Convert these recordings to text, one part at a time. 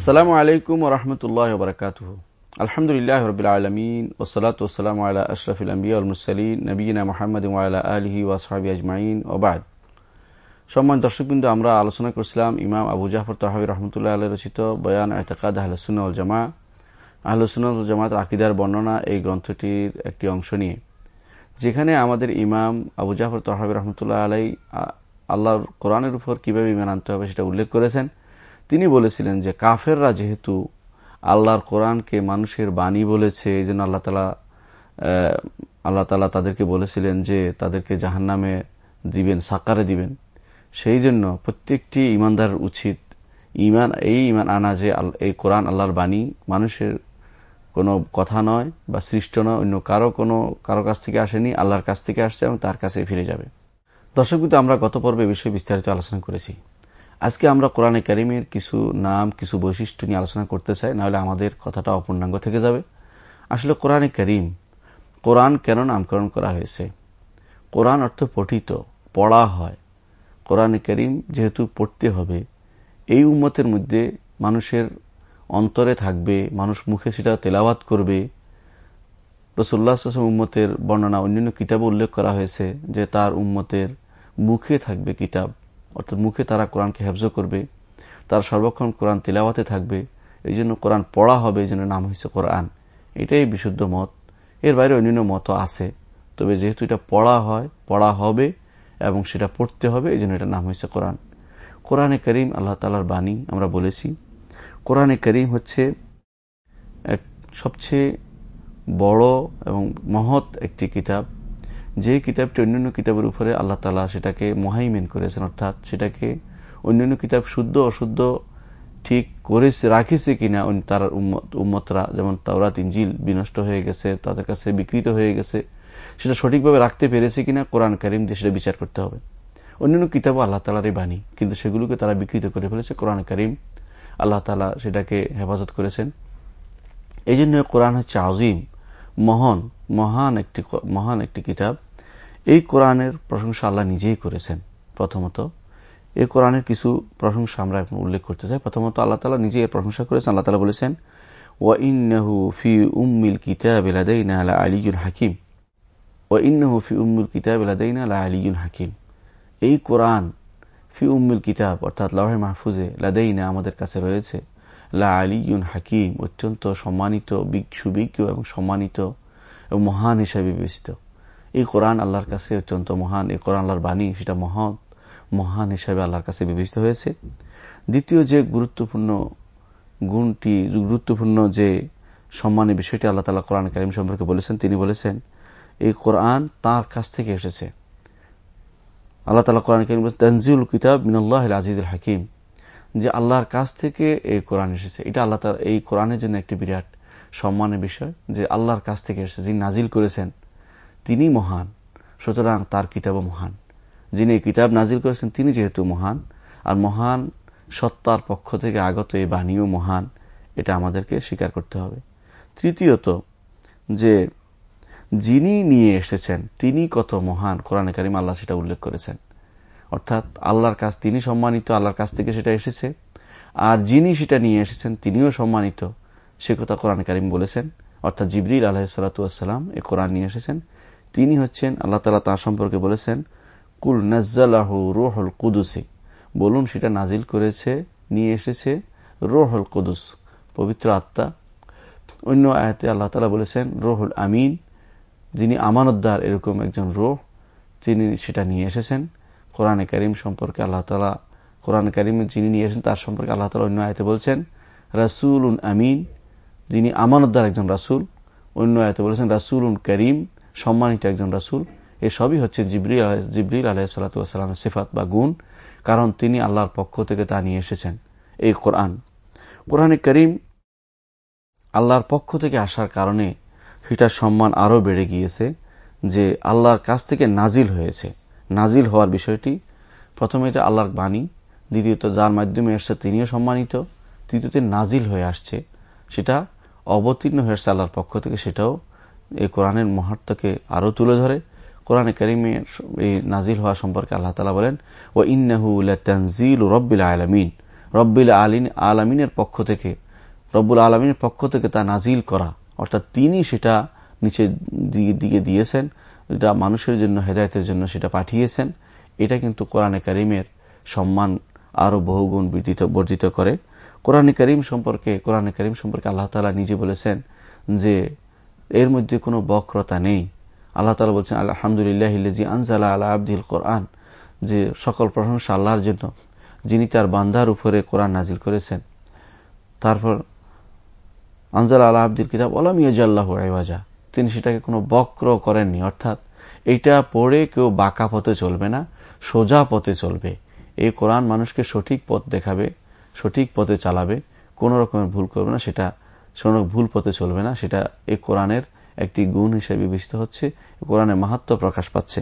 আসসালামু আলাইকুম রহমতুল্লাহ বরকাত আলহামদুলিল্লাহ রবিল আলমিন ওসলাত ওসালাম আল্লাহ আশরফুল আম্বিয়া মুরসালিন নবীনা মোহাম্মদ আলহি ওয়াসাবি আজমাইন ওবাদ সম্মান দর্শকবৃন্দ, আমরা আলোচনা করছিলাম ইমাম আবু জাফর তহাবি রহমতুল্লাহ আল্লাহ রচিত বয়ান এতকাদ আহলসুল জামা আহলসুল জামাত আকিদার বর্ণনা এই গ্রন্থটির একটি অংশ নিয়ে। যেখানে আমাদের ইমাম আবু জাফর তহাবি রহমতুল্লাহ আলাই আল্লাহর কোরআনের উপর কীভাবে ইমান আনতে হবে সেটা উল্লেখ করেছেন। তিনি বলেছিলেন যে কাফেররা যেহেতু আল্লাহর কোরআনকে মানুষের বাণী বলেছে, এই জন্য আল্লাহ তালা আল্লাহ তালা তাদেরকে বলেছিলেন যে তাদেরকে জাহান নামে দিবেন সাকারে দিবেন। সেই জন্য প্রত্যেকটি ইমানদার উচিত ইমান, এই ইমান আনা যে এই কোরআন আল্লাহর বাণী মানুষের কোনো কথা নয় বা সৃষ্ট নয়, অন্য কারও কোনো, কারও কাছ থেকে আসেনি, আল্লাহর কাছ থেকে আসছে এবং তার কাছে ফিরে যাবে। দর্শক আমরা গত পর্বে বিষয়ে বিস্তারিত আলোচনা করেছি। আজকে আমরা কোরআনে কারিমের কিছু নাম, কিছু বৈশিষ্ট্য নিয়ে আলোচনা করতে চাই, নাহলে আমাদের কথাটা অপূর্ণাঙ্গ থেকে যাবে। আসলে কোরআনে করিম, কোরআন কেন নামকরণ করা হয়েছে? কোরআন অর্থ পঠিত, পড়া হয়। কোরআনে করিম যেহেতু পড়তে হবে, এই উম্মতের মধ্যে মানুষের অন্তরে থাকবে, মানুষ মুখে সেটা তেলাওয়াত করবে। রসুল্লাহ উম্মতের বর্ণনা, অন্যান্য কিতাবে উল্লেখ করা হয়েছে যে তার উম্মতের মুখে থাকবে কিতাব। অর্থাৎ মুখে তারা কোরআনকে হেফজ করবে, তার সর্বক্ষণ কোরআন তিলাওয়াতে থাকবে, এই জন্য কোরআন পড়া হবে, এই জন্য নাম হয়েছে কোরআন। এটাই বিশুদ্ধ মত। এর বাইরে অন্যান্য মত আছে। তবে যেহেতু এটা পড়া হয়, পড়া হবে, এবং সেটা পড়তে হবে, এই জন্য এটা নাম হয়েছে কোরআন। কোরআনে করিম আল্লাহ তালার বাণী আমরা বলেছি। কোরআনে করিম হচ্ছে এক সবচেয়ে বড় এবং মহৎ একটি কিতাব। যে কিতাবটি অন্যান্য কিতাবের উপরে আল্লাহ তালা সেটাকে মহাইমেন করেছেন, অর্থাৎ সেটাকে অন্যান্য কিতাব শুদ্ধ, অশুদ্ধ ঠিক করেছে, রাখেছে কিনা তার উম্মতরা, যেমন তাওরাত ইঞ্জিল বিনষ্ট হয়ে গেছে, তাদের কাছে বিকৃত হয়ে গেছে, সেটা সঠিকভাবে রাখতে পেরেছে কিনা কোরআন করিম দিয়ে সেটা বিচার করতে হবে। অন্যান্য কিতাব আল্লাহ তালারই বাণী, কিন্তু সেগুলোকে তারা বিকৃত করে ফেলেছে। কোরআন করিম আল্লাহ তালা সেটাকে হেফাজত করেছেন। এই জন্য কোরআন হচ্ছে আজিম, মহান মহান একটি মহান একটি কিতাব। এই কোরআনের প্রশংসা আল্লাহ নিজেই করেছেন, প্রথমত। এই কোরআনের কিছু প্রশংসা আমরা এখন উল্লেখ করতে চাই। প্রথমত আল্লাহ তালা নিজে এর প্রশংসা করেছেন। আল্লাহ তালা বলেছেন ওয়াইন্নাহু ফি উম্মিল হাকিম। ফি আলা হাকিম। এই ফি কিতাব, অর্থাৎ লাহে মাহফুজে আমাদের কাছে রয়েছে। লা হাকিম, অত্যন্ত সম্মানিত সুবিজ্ঞ এবং সম্মানিত মহান হিসাবে বিবেচিত। এই কোরআন আল্লাহর কাছে অত্যন্ত মহান, এই কোরআন আল্লাহর বাণী সেটা মহান মহান হিসাবে আল্লাহর কাছে বিবেচিত হয়েছে। দ্বিতীয় যে গুরুত্বপূর্ণ গুণটি, গুরুত্বপূর্ণ যে সম্মানের বিষয়টি আল্লাহ তালা কোরআন করিম সম্পর্কে বলেছেন, তিনি বলেছেন, এই কোরআন তার কাছ থেকে এসেছে। আল্লাহ তালা কোরআন করিম তনজিউল কিতাব মিনাল্লাহ আজিজুল হাকিম। যে আল্লাহর কাছ থেকে এই কোরআন এসেছে। এটা আল্লাহ এই কোরআনের জন্য একটি বিরাট সম্মানের বিষয় যে আল্লাহর কাছ থেকে এসেছে, যিনি নাজিল করেছেন, তিনি মহান। সুতরাং তার কিতাবও মহান। যিনি এই কিতাব নাজিল করেছেন, তিনি যেহেতু মহান, আর মহান সত্তার পক্ষ থেকে আগত এই বাণীও মহান, এটা আমাদেরকে স্বীকার করতে হবে। তৃতীয়ত, যে যিনি নিয়ে এসেছেন, তিনি কত মহান। কোরআনে কারিম আল্লাহ সেটা উল্লেখ করেছেন। অর্থাৎ আল্লাহর কাছ, তিনি সম্মানিত, আল্লাহর কাছ থেকে সেটা এসেছে। আর যিনি সেটা নিয়ে এসেছেন, তিনিও সম্মানিত। সে কথা কোরআন কারিম বলেছেন। অর্থাৎ জিবরিল আলাহিসাল্লাম এ কোরআন নিয়ে এসেছেন। তিনি হচ্ছেন, আল্লাহ তালা তার সম্পর্কে বলেছেন, কুল নাজ্জালাহ রোহল কুদুসে। বলুন, সেটা নাজিল করেছে, নিয়ে এসেছে রোহল কুদুস, পবিত্র আত্মা। অন্য আয়াতে আল্লাহ তালা বলেছেন, রোহুল আমিন, যিনি আমানতদার এরকম একজন রোহ, তিনি সেটা নিয়ে এসেছেন। কোরআনে করিম সম্পর্কে আল্লাহ তালা কোরআন করিম যিনি নিয়ে এসেছেন, তার সম্পর্কে আল্লাহ তালা অন্য আয়তে বলছেন রাসুল আমিন যিনি আমানতদার একজন রাসুল, অন্য আয়তে বলেছেন রাসুল উন করিম, সম্মানিত একজন রাসুল। এসবই হচ্ছে জিবরিল জিবরিল আলাহিসাল্লামের সেফাত বা গুণ, কারণ তিনি আল্লাহর পক্ষ থেকে তা নিয়ে এসেছেন, এই কোরআন। কোরআনে করিম আল্লাহর পক্ষ থেকে আসার কারণে সেটার সম্মান আরও বেড়ে গিয়েছে যে আল্লাহর কাছ থেকে নাজিল হয়েছে। নাজিল হওয়ার বিষয়টি, প্রথমে এটা আল্লাহর বাণী, দ্বিতীয়ত যার মাধ্যমে এসছে তিনিও সম্মানিত, তৃতীয়তে নাজিল হয়ে আসছে, সেটা অবতীর্ণ হয়ে আসছে আল্লাহর পক্ষ থেকে, সেটাও এই কোরআনের মহাত্মকে আরও তুলে ধরে। কোরআনে করিমের এই নাজিল হওয়া সম্পর্কে আল্লাহ তালা বলেন ও ইন্নাহু তানজিল রব্বিল আলমিন। রব্বিল আলিন আলমিনের পক্ষ থেকে, রব্বুল আলমিনের পক্ষ থেকে তা নাজিল করা। অর্থাৎ তিনি সেটা নিচে দিকে দিয়েছেন, এটা মানুষের জন্য, হেদায়তের জন্য সেটা পাঠিয়েছেন। এটা কিন্তু কোরআনে করিমের সম্মান আরও বহুগুণ বর্ধিত করে। কোরআনে করিম সম্পর্কে, কোরআনে করিম সম্পর্কে আল্লাহ তালা নিজে বলেছেন যে এর মধ্যে কোনো বক্রতা নেই। আল্লাহ তালা বলছেন, আলহামদুলিল্লাহ আনজালা আল্লাহ আব্দুল কোরআন যে সকল প্রশংসা আল্লাহর জন্য, যিনি তার বান্দার উপরে কোরআন নাজিল করেছেন। তারপর, আনজাল আল্লাহ আব্দুল কিতাব আলম ইয়াজাল্লাহ আইওয়াজা তিনি সেটাকে কোনো বক্র করেননি। অর্থাৎ, এটা পড়ে কেউ বাঁকা পথে চলবে না, সোজা পথে চলবে। এই কোরআন মানুষকে সঠিক পথ দেখাবে। সঠিক পথে চালাবে, কোন রকমের ভুল করবে না, সেটা ভুল পথে চলবে না, সেটা এই কোরআনের একটি গুণ হিসেবে বিবেচিত হচ্ছে কোরআনের মাহাত্ম প্রকাশ পাচ্ছে।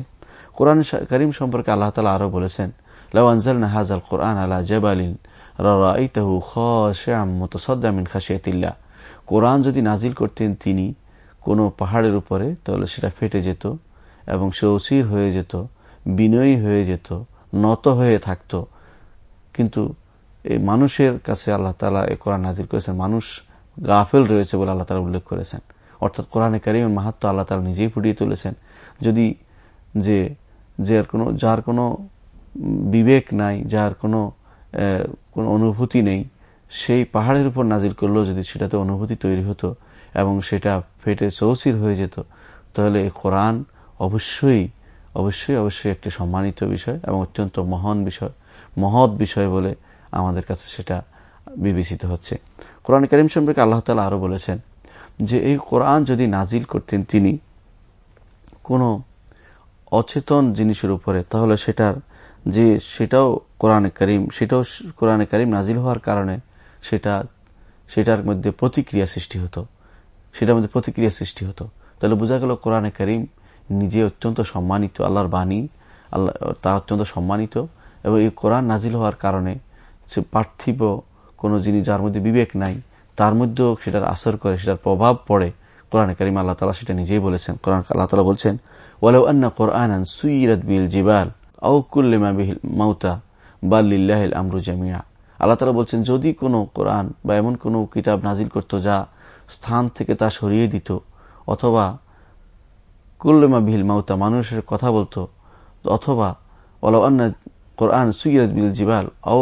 কোরআন করিম সম্পর্কে আল্লাহ তালা আরও বলেছেন লাউআল নাহাজাল কোরআন আলা জবালিন কোরআন যদি নাজিল করতেন তিনি কোনো পাহাড়ের উপরে, তাহলে সেটা ফেটে যেত এবং সে অচির হয়ে যেত, বিনয়ী হয়ে যেত, নত হয়ে থাকত। কিন্তু এই মানুষের কাছে আল্লাহ তালা এ কোরআন নাজিল করেছেন। মানুষ গাফেল রয়েছে বলে আল্লাহ তালা উল্লেখ করেছেন। অর্থাৎ কোরআনে কারিমের মাহাত্ম আল্লাহ তালা নিজেই ফুটিয়ে তুলেছেন। যদি যে যার কোনো যার কোনো বিবেক নাই, যার কোনো কোনো অনুভূতি নেই, সেই পাহাড়ের উপর নাজিল করলেও যদি সেটাতে অনুভূতি তৈরি হতো এবং সেটা ফেটে চৌচির হয়ে যেত, তাহলে কোরআন অবশ্যই অবশ্যই অবশ্যই একটি সম্মানিত বিষয় এবং অত্যন্ত মহান বিষয়, মহৎ বিষয় বলে আমাদের কাছে সেটা বিবেচিত হচ্ছে। কোরআন করিম সম্পর্কে আল্লাহ তালা আরও বলেছেন যে, এই কোরআন যদি নাজিল করতেন তিনি কোন অচেতন জিনিসের উপরে, তাহলে সেটার যে, সেটাও কোরআনে করিম, সেটাও কোরআনে করিম নাজিল হওয়ার কারণে সেটা, সেটার মধ্যে প্রতিক্রিয়া সৃষ্টি হতো। সেটার মধ্যে প্রতিক্রিয়া সৃষ্টি হতো। তাহলে বোঝা গেল কোরআনে করিম নিজে অত্যন্ত সম্মানিত, আল্লাহর বাণী, আল্লাহ, তা অত্যন্ত সম্মানিত, এবং এই কোরআন নাজিল হওয়ার কারণে সে পার্থিব, কোন জিনিস যার মধ্যে বিবেক নাই, তার মধ্যেও সেটার আসর করে, সেটার প্রভাব পড়ে। কোরআন করিম আল্লাহ তালা সেটা নিজেই বলেছেন। কোরআন আল্লাহ তালা বলছেন, ওয়ালাউ আন্না কোরআন সুইরাত বিল জিবাল আউকুল্লিমা বিহিল মাউতা বাল্লিল্লাহিল আমরু জামিয়া। আল্লাহ তালা বলছেন, যদি কোনো কোরআন বা এমন কোনো কিতাব নাজিল করত যা স্থান থেকে তা সরিয়ে দিত অথবা কুল্লেমা বিহিল মাউতা মানুষের কথা বলতো, অথবা আন্না কোরআন সুইরাত বিল জিবাল ও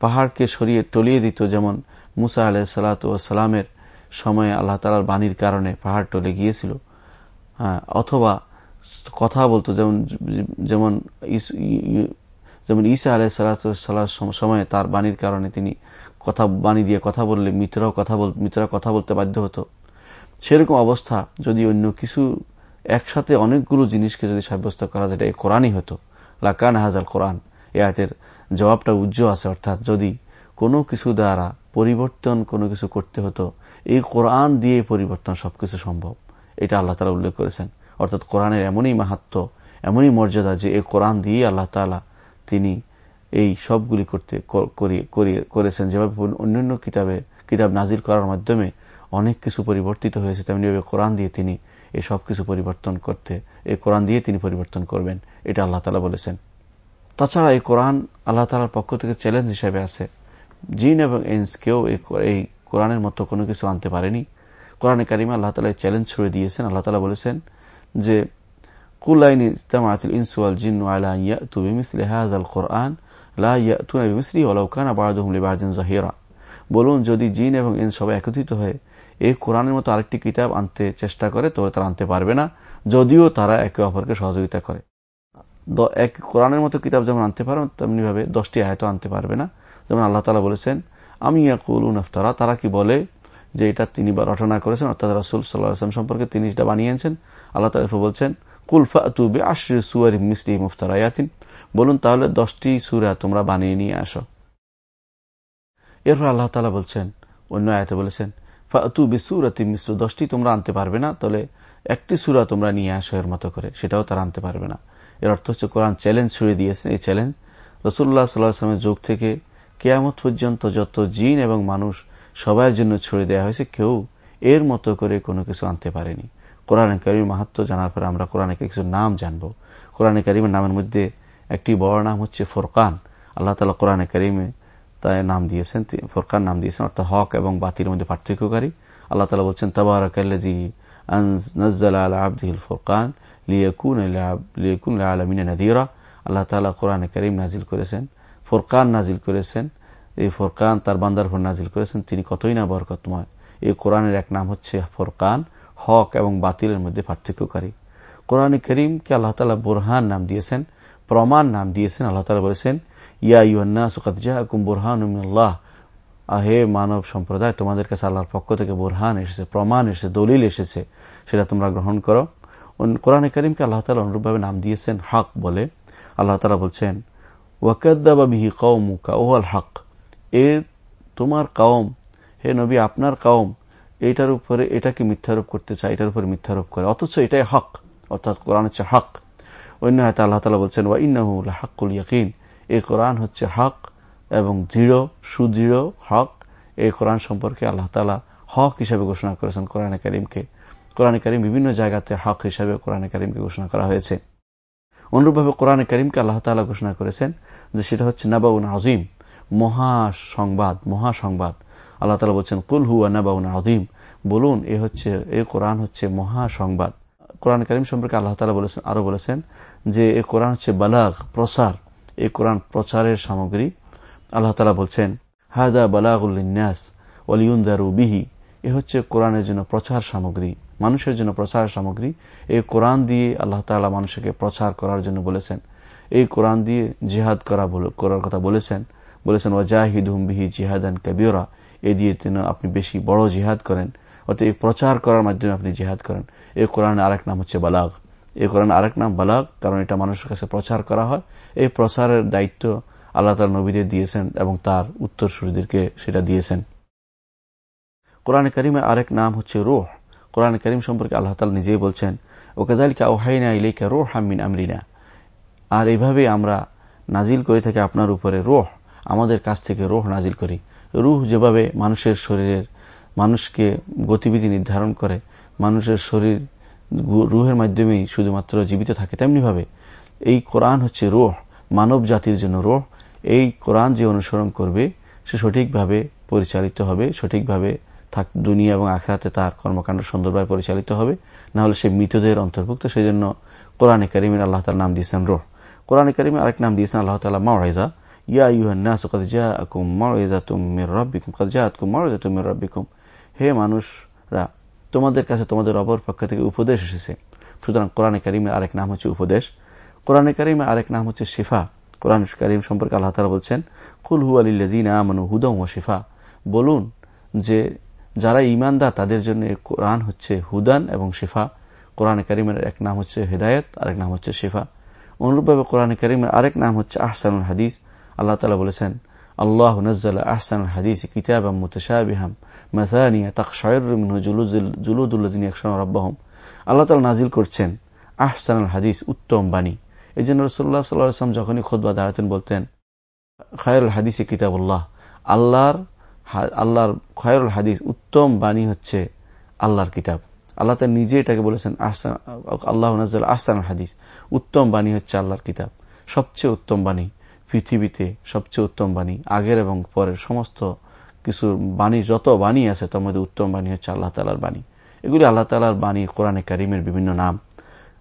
পাহাড়কে সরিয়ে টলিয়ে দিত যেমন মুসা আলাহ সালাতামের সময়ে আল্লাহ তালার বাণীর কারণে পাহাড় টলে গিয়েছিল। হ্যাঁ অথবা কথা বলতো যেমন যেমন যেমন ঈসা আলাহ সাল্লাহ সময়ে তার বাণীর কারণে তিনি কথা, বাণী দিয়ে কথা বললে মিত্ররাও কথা বল, মিত্ররা কথা বলতে বাধ্য হতো। সেরকম অবস্থা যদি অন্য কিছু একসাথে অনেকগুলো জিনিসকে যদি সাব্যস্ত করা যায়, এটা কোরআনই হতো। লাকান হাজার কোরআন। এ আয়তের জবাবটা উজ্জ্ব আছে, অর্থাৎ যদি কোনো কিছু দ্বারা পরিবর্তন কোনো কিছু করতে হতো, এই কোরআন দিয়ে পরিবর্তন সবকিছু সম্ভব। এটা আল্লাহ তালা উল্লেখ করেছেন। অর্থাৎ কোরআনের এমনই মাহাত্ম, এমনই মর্যাদা যে এই কোরআন দিয়ে আল্লাহ তালা তিনি এই সবগুলি করতে করেছেন। যেভাবে অন্যান্য কিতাবে, কিতাব নাজির করার মাধ্যমে অনেক কিছু পরিবর্তিত হয়েছে, তেমনিভাবে কোরআন দিয়ে তিনি এই সব কিছু পরিবর্তন করতে, এই কোরআন দিয়ে তিনি পরিবর্তন করবেন। এটা আল্লাহ তালা বলেছেন। তাছাড়া এই কোরআন আল্লাহ তালার পক্ষ থেকে চ্যালেঞ্জ হিসেবে আছে। জিন এবং এন্স কেউ এই কোরআনের মতো কোনো কিছু আনতে পারেনি। কোরআনে কারিমা আল্লাহ তালা চ্যালেঞ্জ ছুড়ে দিয়েছেন। আল্লাহ তালা বলেছেন যে জিন কোরআন বলুন, যদি জিন এবং ইনস সবাই একত্রিত হয়ে এই কোরআনের মতো আরেকটি কিতাব আনতে চেষ্টা করে তবে তারা আনতে পারবে না, যদিও তারা একে অপরকে সহযোগিতা করে। এক কোরআনের মতো কিতাব যেমন আনতে পারো তেমনি ভাবে দশটি আয়ত আনতে পারবে না। যেমন আল্লাহ তালা বলেছেন, আমি ইয়াকুল তারা কি বলে? যে এটা তিনি রচনা করেছেন, অর্থাৎ রাসুল সাল্লাহাম সম্পর্কে তিনি যেটা বানিয়েছেন। আল্লাহ তালা বলছেন মুফতারায়াতিন বলুন তাহলে দশটি সুরা তোমরা বানিয়ে নিয়ে আসো। এরপর আল্লাহ তালা বলছেন, অন্য আয়তে বলেছেন, ফাতু বেসুরাতি মিশ্র দশটি তোমরা আনতে পারবে না, তাহলে একটি সুরা তোমরা নিয়ে আসো এর মতো করে, সেটাও তারা আনতে পারবে না। এর অর্থ হচ্ছে কোরআন চ্যালেঞ্জ ছুড়ে দিয়েছেন। এই চ্যালেঞ্জ রসুল্লাহ সাল্লাহামের যুগ থেকে কেয়ামত পর্যন্ত যত জিন এবং মানুষ সবার জন্য ছুড়ে দেওয়া হয়েছে, কেউ এর মতো করে কোনো কিছু আনতে পারেনি। কোরআন করিমের মাহাত্ম জানার পরে আমরা কোরআন কিছু নাম জানব। কোরআন করিমের নামের মধ্যে একটি বড় নাম হচ্ছে ফোরকান। আল্লাহ তালা কোরআন করিমে তাই নাম দিয়েছেন, ফোরকান নাম দিয়েছেন, অর্থাৎ হক এবং বাতির মধ্যে পার্থক্যকারী। আল্লাহ তালা বলছেন তবারকাল্লাজি নজ্জাল আলা আব্দিল ফোরকান আল্লাহ তালা কোরআন করিম নাজিল করেছেন। ফোরকান নাজিল করেছেন। এই ফোরকান তার বান্দার নাজিল করেছেন। তিনি কতই না বরকতময়। এই কোরআনের এক নাম হচ্ছে ফোরকান, হক এবং বাতিলের মধ্যে পার্থক্যকারী। কোরআন করিমকে আল্লাহ তালা বোরহান নাম দিয়েছেন। প্রমাণ নাম দিয়েছেন। আল্লাহ তালা বলেছেন, ইয়া ইউন্না সুকাত জাহাকুম বোরহান হে মানব সম্প্রদায়, তোমাদের কাছে আল্লাহর পক্ষ থেকে বোরহান এসেছে, প্রমাণ এসেছে, দলিল এসেছে, সেটা তোমরা গ্রহণ করো। কোরআনে করিমকে আল্লাহ তালা অনুরূপভাবে নাম দিয়েছেন হক বলে। আল্লাহ তালা বলছেন ওয়াকাদ্দাবিহি কৌমুকা ওয়াল হক। এ তোমার কাউম হে নবী, আপনার কাউম এটার উপরে এটাকে মিথ্যারোপ করতে চায়, এটার উপরে মিথ্যারোপ করে। অথচ এটাই হক, অর্থাৎ কোরআন হচ্ছে হক। অন্য হয়তো আল্লাহ তালা বলছেন, ওয়া ইন্নাহুল হাক্কুল ইয়াকিন। এই কোরআন হচ্ছে হক এবং দৃঢ়, সুদৃঢ় হক এই কোরআন সম্পর্কে আল্লাহ তালা হক হিসাবে ঘোষণা করেছেন কোরআনে করিমকে। কোরআনে করিম বিভিন্ন জায়গাতে হক হিসাবে কোরআনে করিমকে ঘোষণা করা হয়েছে। অনুরূপভাবে কোরআনে করিমকে আল্লাহ তালা ঘোষণা করেছেন যে সেটা হচ্ছে নাবাউন আজিম মহা সংবাদ মহা সংবাদ। আল্লাহ তালা বলছেন, কুল হুয়া নাবাউন আজিম বলুন, এ হচ্ছে, এ কোরআন হচ্ছে মহা সংবাদ। কোরআন করিম সম্পর্কে আল্লাহ তালা বলেছেন, আরও বলেছেন যে এ কোরআন হচ্ছে বালাগ, প্রসার। এই কোরআন প্রচারের সামগ্রী আল্লাহ তালা বলছেন হায়দা বালাগুল্লিন্যাস ওলিউন্দারু বিহি। এ হচ্ছে কোরআনের জন্য প্রচার সামগ্রী, মানুষের জন্য প্রচার সামগ্রী। এই কোরআন দিয়ে আল্লাহ তালা মানুষকে প্রচার করার জন্য বলেছেন। এই কোরআন দিয়ে জিহাদ করা করার কথা বলেছেন। বলেছেন বিহি জিহাদ জিহাদান কাবিওরা এ দিয়ে তিনি আপনি বেশি বড় জিহাদ করেন। অর্থাৎ এই প্রচার করার মাধ্যমে আপনি জিহাদ করেন। এই কোরআনের আরেক নাম হচ্ছে বালাগ। এই কোরআন আরেক নাম বালাগ, কারণ এটা মানুষের কাছে প্রচার করা হয়। এই প্রচারের দায়িত্ব আল্লাহ তাল নবীদের দিয়েছেন এবং তার উত্তরসূরিদেরকে সেটা দিয়েছেন। কোরআন করিমের আরেক নাম হচ্ছে রোহ। কোরআন করিম সম্পর্কে আল্লাহ তালা নিজেই বলছেন ওকেদালিকা ওহাইনা ইলেকা রোহ হামিন আমরিনা। আর এইভাবে আমরা নাজিল করে থাকি আপনার উপরে রোহ, আমাদের কাছ থেকে রোহ নাজিল করি। রুহ যেভাবে মানুষের শরীরের, মানুষকে গতিবিধি নির্ধারণ করে, মানুষের শরীর রুহের মাধ্যমেই শুধুমাত্র জীবিত থাকে, তেমনিভাবে এই কোরআন হচ্ছে রোহ মানব জাতির জন্য রোহ। এই কোরআন যে অনুসরণ করবে, সে সঠিকভাবে পরিচালিত হবে, সঠিকভাবে থাক, দুনিয়া এবং আখড়াতে তার কর্মকাণ্ড সুন্দরভাবে পরিচালিত হবে। না হলে সে মৃতদের অন্তর্ভুক্ত। সেই জন্য কোরআনে করিমের আল্লাহ তার নাম দিয়েছেন রোহ। কোরআনে করিমের আরেক নাম দিয়েছেন আল্লাহ তালা মাওয়াইজা ইয়া ইউহান্নাস কদ মাউইযাতুম মির রাব্বিকুম। কদ মাউইযাতুম মির রাব্বিকুম। হে মানুষরা, তোমাদের কাছে তোমাদের অপর পক্ষ থেকে উপদেশ এসেছে। সুতরাং কোরআনে কারিমের আরেক নাম হচ্ছে উপদেশ। কোরআনে কারিমের আরেক নাম হচ্ছে শিফা। কোরআন করিম সম্পর্কে আল্লাহ তালা বলছেন, কুল হু আলিল্লাজিনা আমানু হুদম ও শিফা বলুন যে যারা ইমানদার তাদের জন্য কোরআন হচ্ছে হুদান এবং শিফা। কোরআন করিমের এক নাম হচ্ছে হেদায়ত, আরেক নাম হচ্ছে শিফা। অনুরূপভাবে কোরআন করিমের আরেক নাম হচ্ছে আহসানুল হাদিস। আল্লাহ তালা বলেছেন, আল্লাহ নজ্জাল আহসান হাদিস কিতাব মুতশাবিহাম মাসানিয়া তাকশায়র মিনহু জুলুদুল্লাজিন একশন রব্বাহম। আল্লাহ তালা নাজিল করছেন আহসান হাদিস উত্তম বাণী। এই জন্য রসুল্লাহ সাল্লাম যখনই খোদবা দাঁড়াতেন বলতেন, খায়রুল হাদিসে কিতাবুল্লাহ। আল্লাহর আল্লাহর খায়রুল হাদিস উত্তম বাণী হচ্ছে আল্লাহর কিতাব। আল্লাহ তার নিজে এটাকে বলেছেন, আহসান, আল্লাহ নাজাল আহসান হাদিস। উত্তম বাণী হচ্ছে আল্লাহর কিতাব। সবচেয়ে উত্তম বাণী পৃথিবীতে সবচেয়ে উত্তম বাণী, আগের এবং পরের সমস্ত কিছু বাণী, যত বাণী আছে, তার মধ্যে উত্তম বাণী হচ্ছে আল্লাহ তালার বাণী। এগুলি আল্লাহ তালার বাণী, কোরআনে কারিমের বিভিন্ন নাম।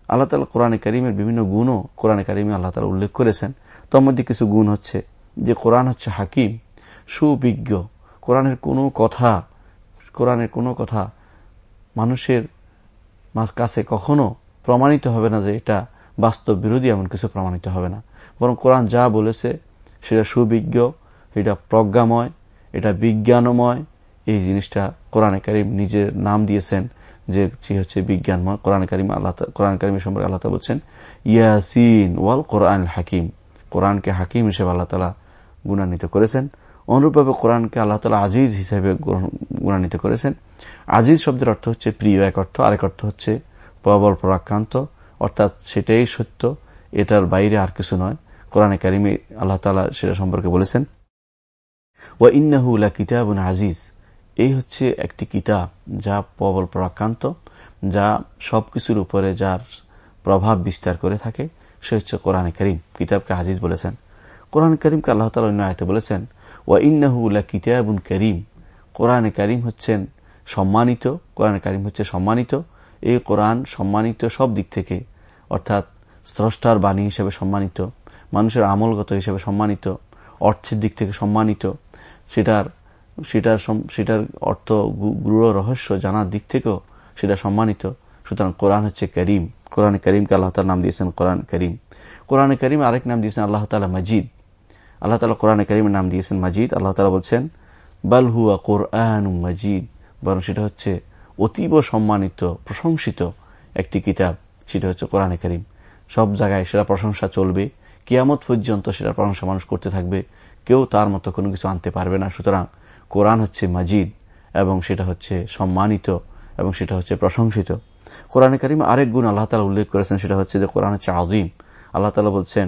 আল্লাহ তালা কোরআনে কারিমের বিভিন্ন গুণও কোরআনে কারিমে আল্লাহ তালা উল্লেখ করেছেন। তার মধ্যে কিছু গুণ হচ্ছে যে কোরআন হচ্ছে হাকিম, সুবিজ্ঞ। কোরআনের কোনো কথা, কোরআনের কোনো কথা মানুষের কাছে কখনো প্রমাণিত হবে না যে এটা বাস্তব বিরোধী, এমন কিছু প্রমাণিত হবে না। বরং কোরআন যা বলেছে, সেটা সুবিজ্ঞ এটা প্রজ্ঞাময়, এটা বিজ্ঞানময়, এই জিনিসটা কোরআনে কারিম নিজের নাম দিয়েছেন। যে হচ্ছে বিজ্ঞানময় কোরআন কারিম, আল্লাহ কোরআন কারিমের সম্পর্কে আল্লাহ বলছেন, ইয়াসিন ওয়াল কোরআন হাকিম। কোরআনকে হাকিম হিসেবে আল্লাহ তালা গুণান্বিত করেছেন। অনুরূপভাবে কোরআনকে আল্লাহ তালা আজিজ হিসেবে গুণান্বিত করেছেন। আজিজ শব্দের অর্থ হচ্ছে প্রিয়, এক অর্থ। আরেক অর্থ হচ্ছে প্রবল, পরাক্রান্ত। অর্থাৎ সেটাই সত্য, এটার বাইরে আর কিছু নয়। কোরআনে কারিমে আল্লাহ তালা সেটা সম্পর্কে বলেছেন। ও ইন্নাহুল্লা কিতাব আজিজ। এই হচ্ছে একটি কিতাব যা প্রবল পরাক্রান্ত, যা সবকিছুর উপরে যার প্রভাব বিস্তার করে থাকে, সে হচ্ছে কোরআনে করিম। কিতাবকে হাজিজ বলেছেন। কোরআন করিমকে আল্লাহ তালা অন্য আয়তে বলেছেন, ওয়া ইন্নাহুল্লা কিতাবুন করিম। কোরআনে করিম হচ্ছেন সম্মানিত, কোরআনে করিম হচ্ছে সম্মানিত। এই কোরআন সম্মানিত সব দিক থেকে, অর্থাৎ স্রষ্টার বাণী হিসেবে সম্মানিত, মানুষের আমলগত হিসেবে সম্মানিত, অর্থের দিক থেকে সম্মানিত, সেটার সেটার সেটার অর্থ গুরু রহস্য জানার দিক থেকেও সেটা সম্মানিত। সুতরাং কোরআন হচ্ছে করিম। কোরআন করিমকে আল্লাহ তালা নাম দিয়েছেন কোরআন করিম। কোরআন করিম আরেক নাম দিয়েছেন আল্লাহ তালা মজিদ। আল্লাহ তালা কোরআন করিমের নাম দিয়েছেন মজিদ। আল্লাহ তালা বলছেন, বাল হুয়া কোরআন মজিদ। বরং সেটা হচ্ছে অতীব সম্মানিত, প্রশংসিত একটি কিতাব। সেটা হচ্ছে কোরআনে করিম। সব জায়গায় সেটা প্রশংসা চলবে। কিয়ামত পর্যন্ত সেটা প্রশংসা মানুষ করতে থাকবে। কেউ তার মতো কোনো কিছু আনতে পারবে না। সুতরাং কোরআন হচ্ছে মাজিদ এবং সেটা হচ্ছে সম্মানিত এবং সেটা হচ্ছে প্রশংসিত। কোরআনে করিম আরেক গুণ আল্লাহ তালা উল্লেখ করেছেন, সেটা হচ্ছে যে কোরআন হচ্ছে আজিম আল্লাহ তালা বলছেন,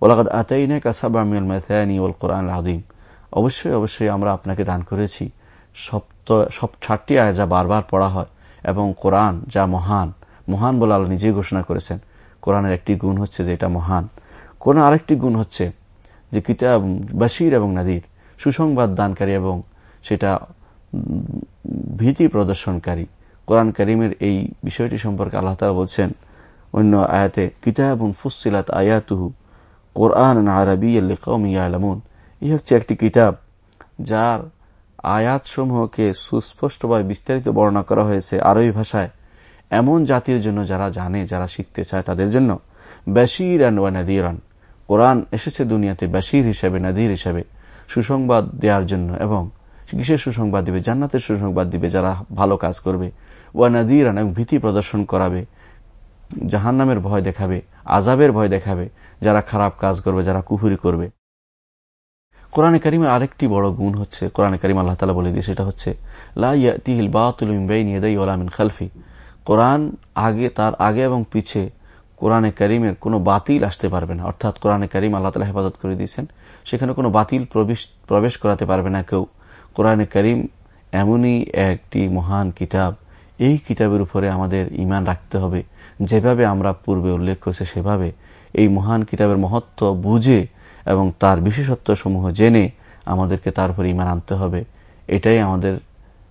ওলাকাদ আতাইনে কাসাবামিল মেথানি ওল কোরআন আদিম অবশ্যই অবশ্যই আমরা আপনাকে দান করেছি। সপ্ত, সব ষাটটি আয় যা বারবার পড়া হয় এবং কোরআন যা মহান মহান বলে আল্লাহ নিজেই ঘোষণা করেছেন। কোরআনের একটি গুণ হচ্ছে যে এটা মহান। কোন আরেকটি গুণ হচ্ছে যে কিতাব বাসির এবং নাদির, সুসংবাদ দানকারী এবং সেটা ভীতি প্রদর্শনকারী। কোরআন করিমের এই বিষয়টি সম্পর্কে আল্লাহ তালা বলছেন, অন্য আয়াতে কিতাব ফুসিলাত আয়াতুহু কোরআন আরবি আলমুন এই হচ্ছে একটি কিতাব, যার আয়াতসমূহকে সুস্পষ্টভাবে বিস্তারিত বর্ণনা করা হয়েছে আরবি ভাষায়। এমন জাতির জন্য যারা জানে, যারা শিখতে চায় তাদের জন্য। বাশির নাদিরান। কোরআন এসেছে দুনিয়াতে বাশির হিসাবে, নাদির হিসাবে সুসংবাদ দেওয়ার জন্য এবং কিসের সুসংবাদ দিবে, জান্নাতের সুসংবাদ দিবে, যারা ভালো কাজ করবে। ওয়া নাদিরান এবং ভীতি প্রদর্শন করাবে জাহান নামের ভয় দেখাবে আজাবের ভয় দেখাবে, যারা খারাপ কাজ করবে, যারা কুহুরি করবে। কোরআনে কারিমের আরেকটি বড় গুণ হচ্ছে, কোরআনে কারিম আল্লাহ তালা বলে দিয়ে সেটা হচ্ছে লাহিল বাতুলিন খালফি। কোরআন আগে, তার আগে এবং পিছে কোরআনে করিমের কোনো বাতিল আসতে পারবে না। অর্থাৎ কোরআনে করিম আল্লাহ তালা হেফাজত করে দিয়েছেন, সেখানে কোনো বাতিল প্রবেশ করাতে পারবে না কেউ। কোরআনে করিম এমনই একটি মহান কিতাব। এই কিতাবের উপরে আমাদের ইমান রাখতে হবে। যেভাবে আমরা পূর্বে উল্লেখ করেছি, সেভাবে এই মহান কিতাবের মহত্ব বুঝে এবং তার বিশেষত্ব সমূহ জেনে আমাদেরকে তার উপরে ইমান আনতে হবে। এটাই আমাদের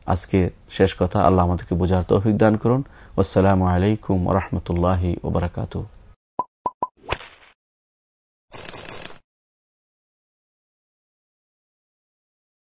আজকে শেষ কথা। আল্লাহ আমাদেরকে বোঝার তৌফিক দান করুন। আসসালামু আলাইকুম রহমতুল্লাহ ওবরাকাতু